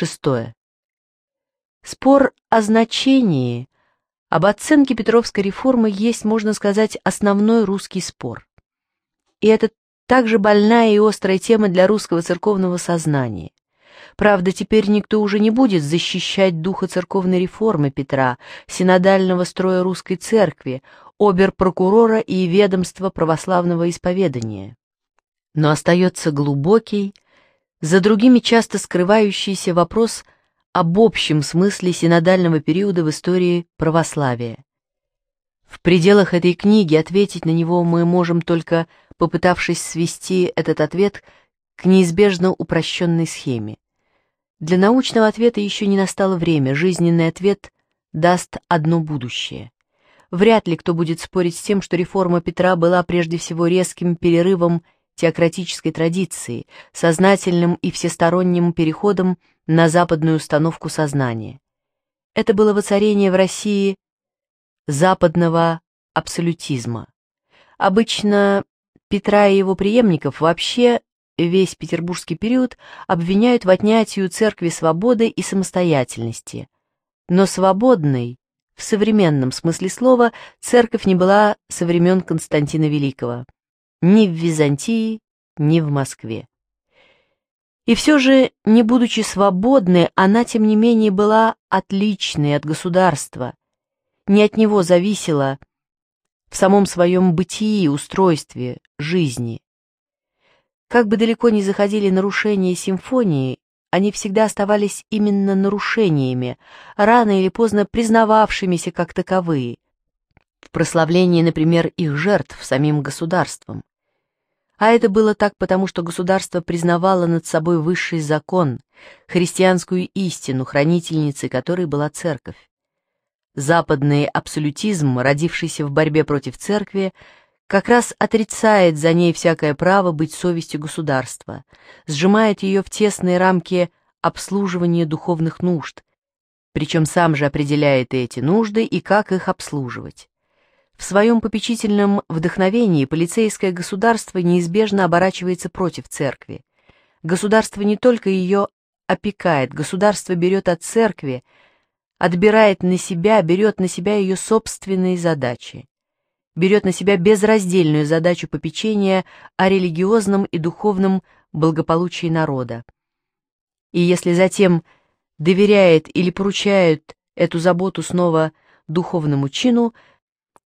Шестое. Спор о значении, об оценке Петровской реформы есть, можно сказать, основной русский спор. И это также больная и острая тема для русского церковного сознания. Правда, теперь никто уже не будет защищать духа церковной реформы Петра, синодального строя русской церкви, обер-прокурора и ведомства православного исповедания. Но остается глубокий, за другими часто скрывающийся вопрос об общем смысле синодального периода в истории православия. В пределах этой книги ответить на него мы можем только попытавшись свести этот ответ к неизбежно упрощенной схеме. Для научного ответа еще не настало время, жизненный ответ даст одно будущее. Вряд ли кто будет спорить с тем, что реформа Петра была прежде всего резким перерывом теократической традиции, сознательным и всесторонним переходом на западную установку сознания. Это было воцарение в России западного абсолютизма. Обычно Петра и его преемников вообще весь петербургский период обвиняют в отнятии у церкви свободы и самостоятельности. Но свободной, в современном смысле слова, церковь не была со времен Константина Великого ни в Византии, ни в Москве. И все же, не будучи свободной, она, тем не менее, была отличной от государства, не от него зависела в самом своем бытии, устройстве, жизни. Как бы далеко ни заходили нарушения симфонии, они всегда оставались именно нарушениями, рано или поздно признававшимися как таковые, в прославлении, например, их жертв самим государством. А это было так, потому что государство признавало над собой высший закон, христианскую истину, хранительницей которой была церковь. Западный абсолютизм, родившийся в борьбе против церкви, как раз отрицает за ней всякое право быть совестью государства, сжимает ее в тесные рамки обслуживания духовных нужд, причем сам же определяет эти нужды и как их обслуживать. В своем попечительном вдохновении полицейское государство неизбежно оборачивается против церкви. Государство не только ее опекает, государство берет от церкви, отбирает на себя, берет на себя ее собственные задачи. Берет на себя безраздельную задачу попечения о религиозном и духовном благополучии народа. И если затем доверяет или поручает эту заботу снова духовному чину –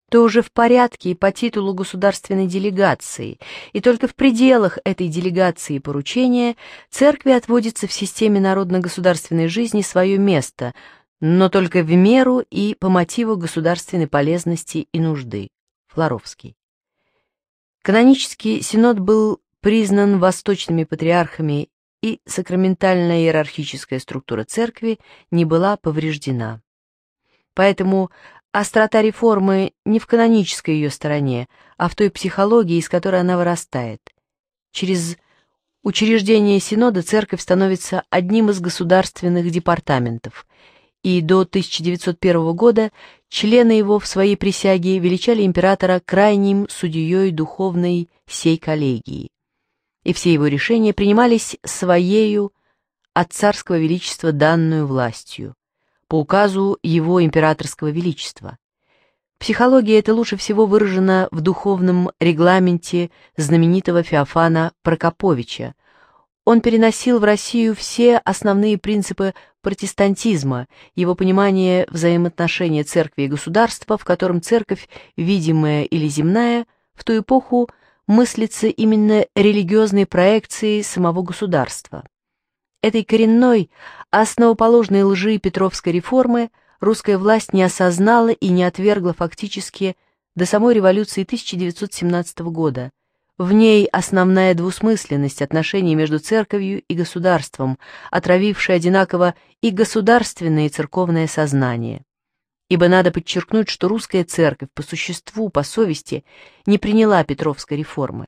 то уже в порядке и по титулу государственной делегации, и только в пределах этой делегации и поручения церкви отводится в системе народно-государственной жизни свое место, но только в меру и по мотиву государственной полезности и нужды. Флоровский. Канонический синод был признан восточными патриархами, и сакраментальная иерархическая структура церкви не была повреждена. Поэтому Острота реформы не в канонической ее стороне, а в той психологии, из которой она вырастает. Через учреждение Синода церковь становится одним из государственных департаментов, и до 1901 года члены его в своей присяге величали императора крайним судьей духовной сей коллегии, и все его решения принимались своею от царского величества данную властью по указу его императорского величества. Психология эта лучше всего выражена в духовном регламенте знаменитого Феофана Прокоповича. Он переносил в Россию все основные принципы протестантизма, его понимание взаимоотношения церкви и государства, в котором церковь, видимая или земная, в ту эпоху мыслится именно религиозной проекцией самого государства этой коренной, основоположной лжи Петровской реформы русская власть не осознала и не отвергла фактически до самой революции 1917 года. В ней основная двусмысленность отношений между церковью и государством, отравившая одинаково и государственное и церковное сознание. Ибо надо подчеркнуть, что русская церковь по существу, по совести, не приняла Петровской реформы.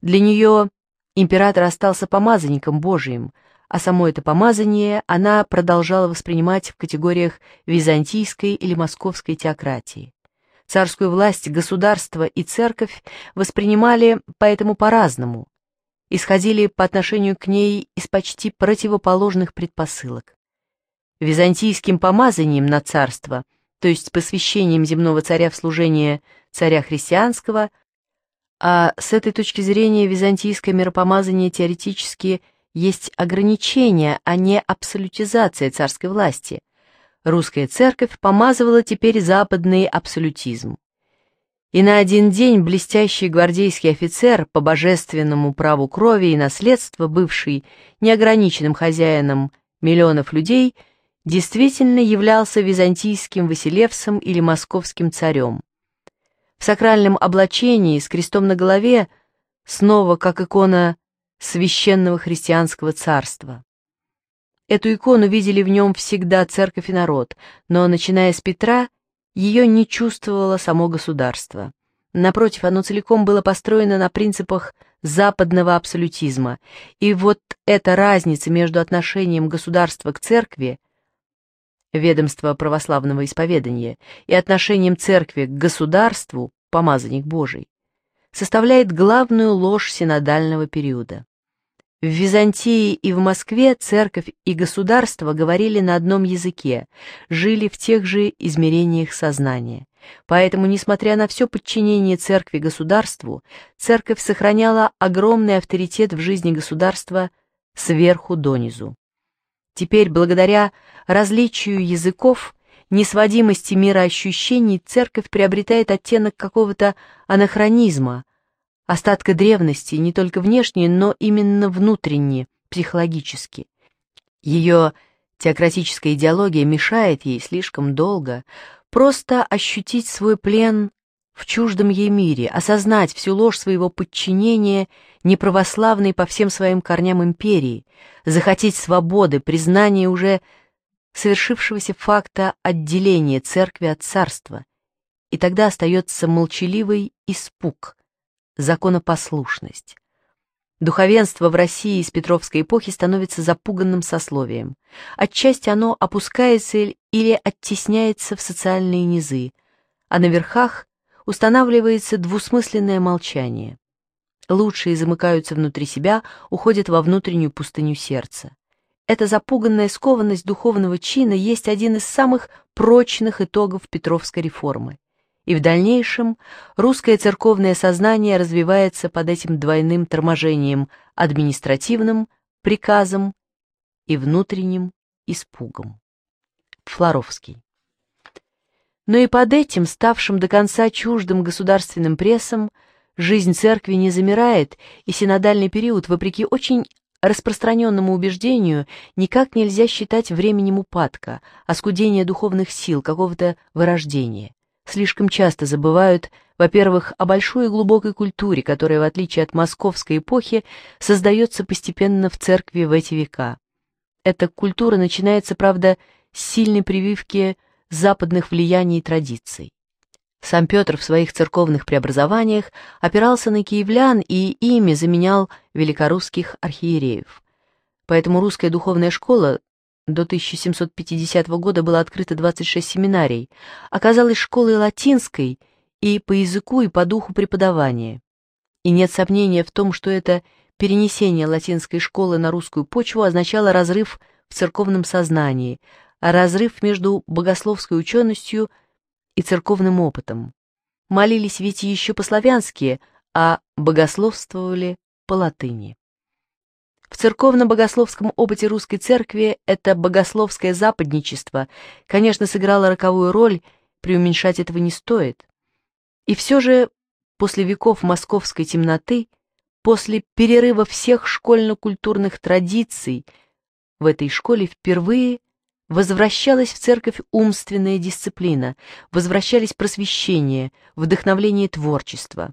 Для нее император остался помазанником Божиим, а само это помазание она продолжала воспринимать в категориях византийской или московской теократии. Царскую власть, государство и церковь воспринимали поэтому по-разному, исходили по отношению к ней из почти противоположных предпосылок. Византийским помазанием на царство, то есть посвящением земного царя в служение царя христианского, а с этой точки зрения византийское миропомазание теоретически – есть ограничение, а не абсолютизация царской власти. Русская церковь помазывала теперь западный абсолютизм. И на один день блестящий гвардейский офицер по божественному праву крови и наследства, бывший неограниченным хозяином миллионов людей, действительно являлся византийским Василевсом или московским царем. В сакральном облачении с крестом на голове, снова как икона священного христианского царства. Эту икону видели в нем всегда церковь и народ, но, начиная с Петра, ее не чувствовало само государство. Напротив, оно целиком было построено на принципах западного абсолютизма, и вот эта разница между отношением государства к церкви, ведомство православного исповедания, и отношением церкви к государству, помазанник Божий, составляет главную ложь синодального периода. В Византии и в Москве церковь и государство говорили на одном языке, жили в тех же измерениях сознания. Поэтому, несмотря на все подчинение церкви государству, церковь сохраняла огромный авторитет в жизни государства сверху донизу. Теперь, благодаря различию языков, несводимости мира ощущений, церковь приобретает оттенок какого-то анахронизма, остатка древности, не только внешне, но именно внутренне, психологически. Ее теократическая идеология мешает ей слишком долго просто ощутить свой плен в чуждом ей мире, осознать всю ложь своего подчинения неправославной по всем своим корням империи, захотеть свободы, признания уже совершившегося факта отделения церкви от царства. И тогда остается молчаливый испуг, законопослушность. Духовенство в России из Петровской эпохи становится запуганным сословием. Отчасти оно опускается или оттесняется в социальные низы, а на верхах устанавливается двусмысленное молчание. Лучшие замыкаются внутри себя, уходят во внутреннюю пустыню сердца. Эта запуганная скованность духовного чина есть один из самых прочных итогов Петровской реформы и в дальнейшем русское церковное сознание развивается под этим двойным торможением административным, приказом и внутренним испугом. Флоровский. Но и под этим, ставшим до конца чуждым государственным прессом, жизнь церкви не замирает, и синодальный период, вопреки очень распространенному убеждению, никак нельзя считать временем упадка, оскудения духовных сил, какого-то вырождения слишком часто забывают, во-первых, о большой и глубокой культуре, которая, в отличие от московской эпохи, создается постепенно в церкви в эти века. Эта культура начинается, правда, с сильной прививки западных влияний и традиций. Сам Петр в своих церковных преобразованиях опирался на киевлян и ими заменял великорусских архиереев. Поэтому русская духовная школа до 1750 года было открыто 26 семинарий, оказалась школой латинской и по языку, и по духу преподавания. И нет сомнения в том, что это перенесение латинской школы на русскую почву означало разрыв в церковном сознании, разрыв между богословской ученостью и церковным опытом. Молились ведь еще по-славянски, а богословствовали по латыни. В церковно-богословском опыте русской церкви это богословское западничество, конечно, сыграло роковую роль, преуменьшать этого не стоит. И все же после веков московской темноты, после перерыва всех школьно-культурных традиций, в этой школе впервые возвращалась в церковь умственная дисциплина, возвращались просвещение, вдохновление творчества.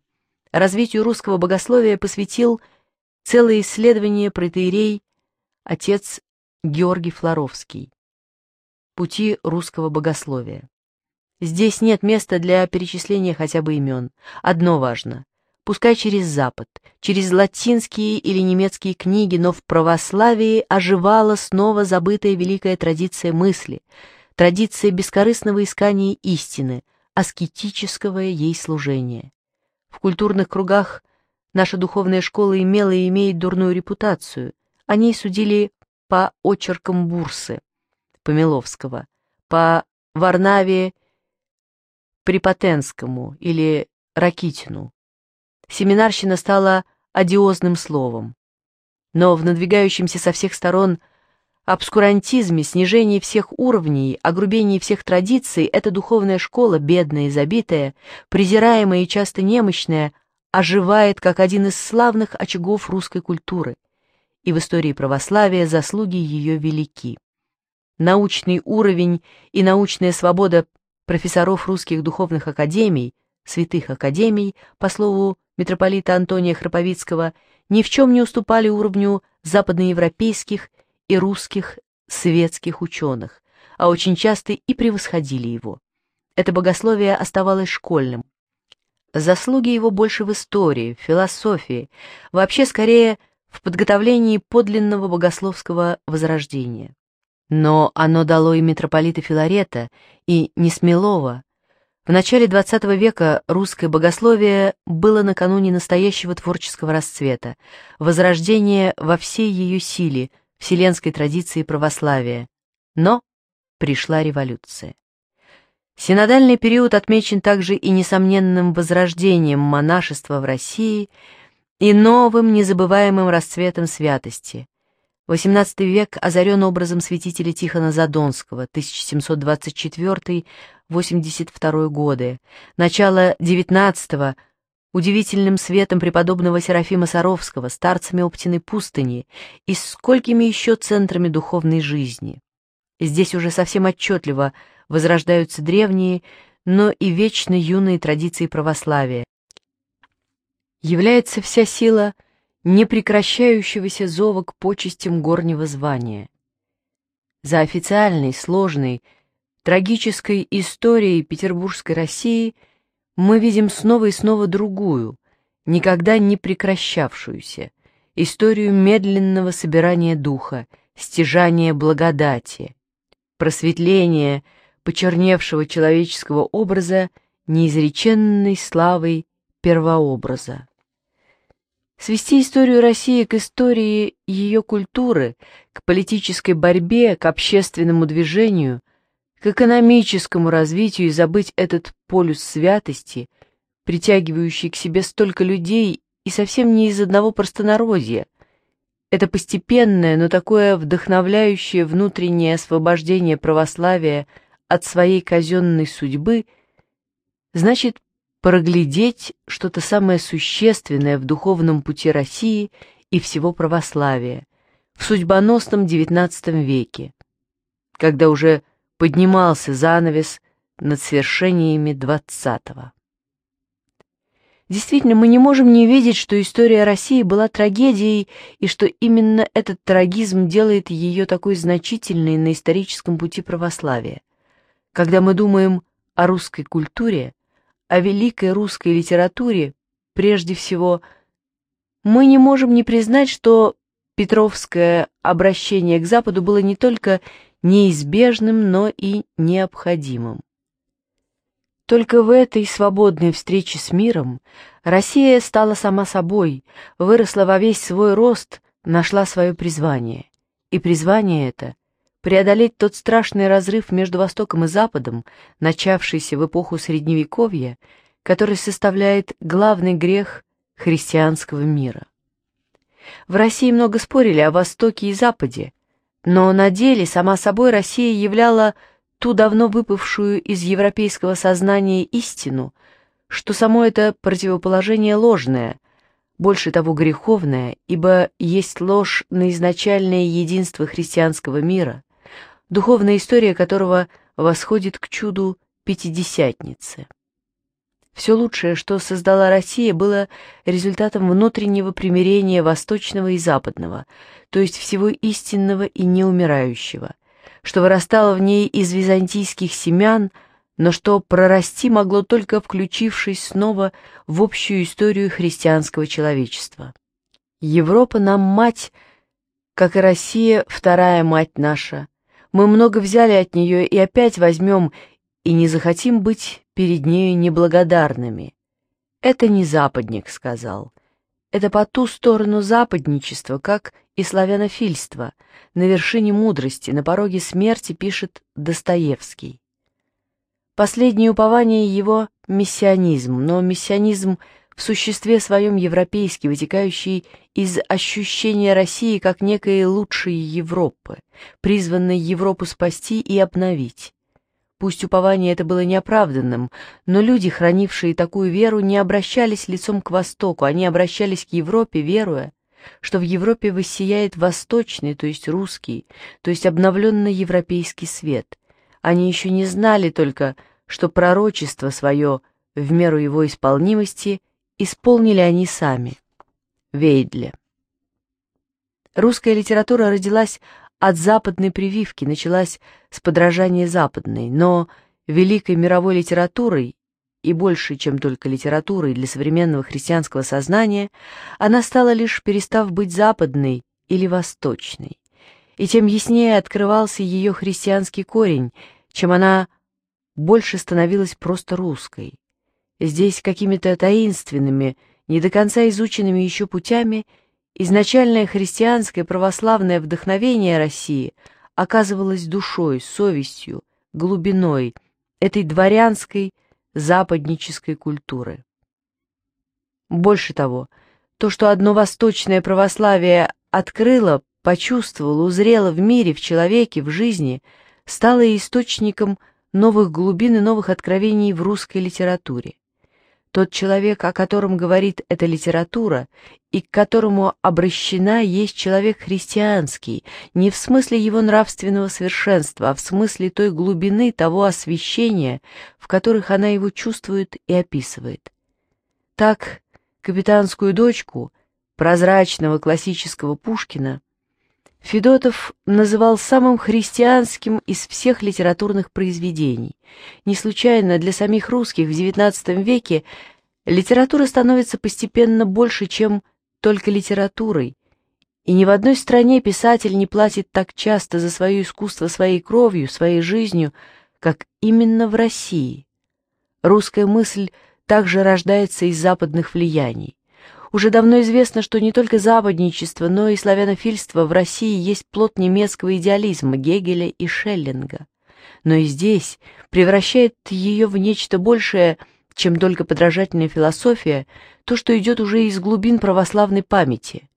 Развитию русского богословия посвятил – целое исследование протеерей отец Георгий Флоровский. Пути русского богословия. Здесь нет места для перечисления хотя бы имен. Одно важно. Пускай через Запад, через латинские или немецкие книги, но в православии оживала снова забытая великая традиция мысли, традиция бескорыстного искания истины, аскетического ей служения. В культурных кругах – Наша духовная школа имела и имеет дурную репутацию. О ней судили по очеркам Бурсы, Помеловского, по Варнаве Припотенскому или Ракитину. Семинарщина стала одиозным словом. Но в надвигающемся со всех сторон обскурантизме, снижении всех уровней, огрубении всех традиций эта духовная школа, бедная и забитая, презираемая и часто немощная, оживает как один из славных очагов русской культуры, и в истории православия заслуги ее велики. Научный уровень и научная свобода профессоров русских духовных академий, святых академий, по слову митрополита Антония Храповицкого, ни в чем не уступали уровню западноевропейских и русских светских ученых, а очень часто и превосходили его. Это богословие оставалось школьным, Заслуги его больше в истории, в философии, вообще скорее в подготовлении подлинного богословского возрождения. Но оно дало и митрополита Филарета, и Несмелова. В начале XX века русское богословие было накануне настоящего творческого расцвета, возрождения во всей ее силе, вселенской традиции православия. Но пришла революция. Синодальный период отмечен также и несомненным возрождением монашества в России и новым незабываемым расцветом святости. XVIII век озарен образом святителя Тихона Задонского, 1724-82 годы, начало XIX удивительным светом преподобного Серафима Саровского, старцами Оптиной пустыни и сколькими еще центрами духовной жизни. Здесь уже совсем отчетливо – возрождаются древние, но и вечно юные традиции православия. Является вся сила непрекращающегося зова к почестям горнего звания. За официальной, сложной, трагической историей Петербургской России мы видим снова и снова другую, никогда не прекращавшуюся, историю медленного собирания духа, стяжания благодати, просветления – почерневшего человеческого образа неизреченной славой первообраза. Свести историю России к истории ее культуры, к политической борьбе, к общественному движению, к экономическому развитию и забыть этот полюс святости, притягивающий к себе столько людей и совсем не из одного простонародья. Это постепенное, но такое вдохновляющее внутреннее освобождение православия – от своей казенной судьбы, значит проглядеть что-то самое существенное в духовном пути России и всего православия в судьбоносном XIX веке, когда уже поднимался занавес над свершениями XX. Действительно, мы не можем не видеть, что история России была трагедией, и что именно этот трагизм делает ее такой значительной на историческом пути православия. Когда мы думаем о русской культуре, о великой русской литературе, прежде всего, мы не можем не признать, что Петровское обращение к Западу было не только неизбежным, но и необходимым. Только в этой свободной встрече с миром Россия стала сама собой, выросла во весь свой рост, нашла свое призвание. И призвание это преодолеть тот страшный разрыв между Востоком и Западом, начавшийся в эпоху Средневековья, который составляет главный грех христианского мира. В России много спорили о Востоке и Западе, но на деле сама собой Россия являла ту давно выпавшую из европейского сознания истину, что само это противоположение ложное, больше того греховное, ибо есть ложь на изначальное единство христианского мира, духовная история которого восходит к чуду Пятидесятницы. Все лучшее, что создала Россия, было результатом внутреннего примирения восточного и западного, то есть всего истинного и неумирающего, что вырастало в ней из византийских семян, но что прорасти могло только включившись снова в общую историю христианского человечества. Европа нам мать, как и Россия, вторая мать наша – мы много взяли от нее и опять возьмем, и не захотим быть перед нею неблагодарными. Это не западник, сказал. Это по ту сторону западничества, как и славянофильство. На вершине мудрости, на пороге смерти пишет Достоевский. Последнее упование его — миссионизм, но миссионизм в существе своем европейский, вытекающий из ощущения России как некой лучшей Европы, призванной Европу спасти и обновить. Пусть упование это было неоправданным, но люди, хранившие такую веру, не обращались лицом к Востоку, они обращались к Европе, веруя, что в Европе воссияет восточный, то есть русский, то есть обновленный европейский свет. Они еще не знали только, что пророчество свое, в меру его исполнимости, исполнили они сами. Вейдле. Русская литература родилась от западной прививки, началась с подражания западной, но великой мировой литературой и больше, чем только литературой для современного христианского сознания, она стала лишь перестав быть западной или восточной. И тем яснее открывался ее христианский корень, чем она больше становилась просто русской. Здесь какими-то таинственными, не до конца изученными еще путями, изначальное христианское православное вдохновение России оказывалось душой, совестью, глубиной этой дворянской, западнической культуры. Больше того, то, что одно восточное православие открыло, почувствовало, узрело в мире, в человеке, в жизни, стало источником новых глубин и новых откровений в русской литературе. Тот человек, о котором говорит эта литература, и к которому обращена, есть человек христианский, не в смысле его нравственного совершенства, а в смысле той глубины того освещения, в которых она его чувствует и описывает. Так, капитанскую дочку, прозрачного классического Пушкина, Федотов называл самым христианским из всех литературных произведений. Не случайно для самих русских в XIX веке литература становится постепенно больше, чем только литературой, и ни в одной стране писатель не платит так часто за свое искусство своей кровью, своей жизнью, как именно в России. Русская мысль также рождается из западных влияний. Уже давно известно, что не только западничество, но и славянофильство в России есть плод немецкого идеализма Гегеля и Шеллинга. Но и здесь превращает ее в нечто большее, чем только подражательная философия, то, что идет уже из глубин православной памяти.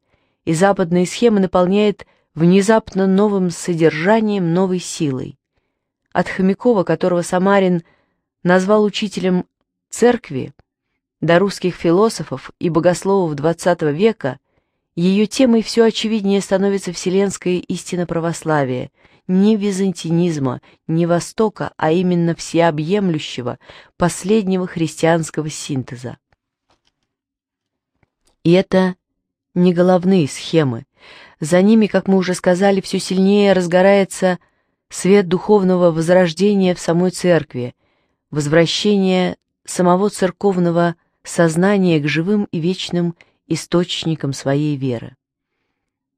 И западные схемы наполняет внезапно новым содержанием, новой силой. От Хомякова, которого Самарин назвал учителем церкви, до русских философов и богословов XX века ее темой все очевиднее становится вселенская истина православия, не византинизма, не Востока, а именно всеобъемлющего, последнего христианского синтеза. И это не головные схемы. За ними, как мы уже сказали, все сильнее разгорается свет духовного возрождения в самой церкви, возвращение самого церковного сознание к живым и вечным источникам своей веры.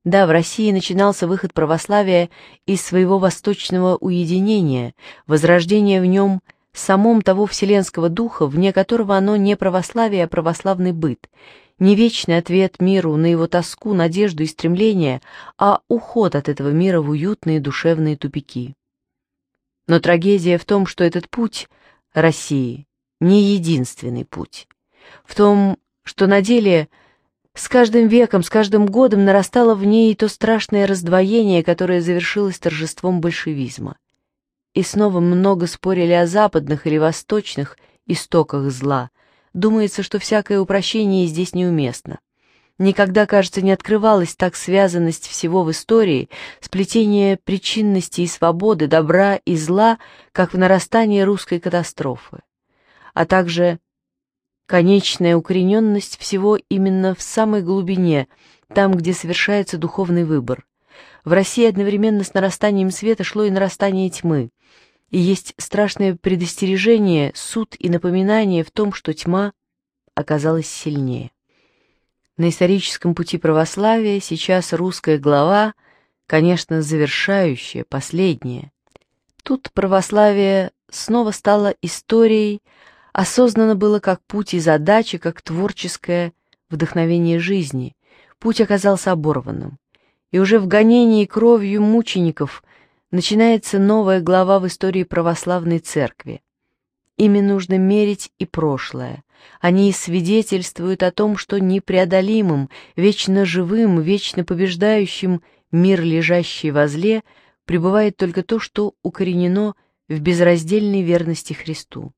Да, в России начинался выход православия из своего восточного уединения, возрождение в нем самом того вселенского духа, вне которого оно не православие, а православный быт, не вечный ответ миру на его тоску, надежду и стремление, а уход от этого мира в уютные душевные тупики. Но трагедия в том, что этот путь России не единственный путь в том, что на деле с каждым веком, с каждым годом нарастало в ней то страшное раздвоение, которое завершилось торжеством большевизма. И снова много спорили о западных или восточных истоках зла. Думается, что всякое упрощение здесь неуместно. Никогда, кажется, не открывалась так связанность всего в истории, сплетение причинности и свободы, добра и зла, как в нарастании русской катастрофы. А также Конечная укорененность всего именно в самой глубине, там, где совершается духовный выбор. В России одновременно с нарастанием света шло и нарастание тьмы. И есть страшное предостережение, суд и напоминание в том, что тьма оказалась сильнее. На историческом пути православия сейчас русская глава, конечно, завершающая, последняя. Тут православие снова стало историей осознанно было как путь и задача, как творческое вдохновение жизни. Путь оказался оборванным. И уже в гонении кровью мучеников начинается новая глава в истории православной церкви. Ими нужно мерить и прошлое. Они свидетельствуют о том, что непреодолимым, вечно живым, вечно побеждающим мир, лежащий возле, пребывает только то, что укоренено в безраздельной верности Христу.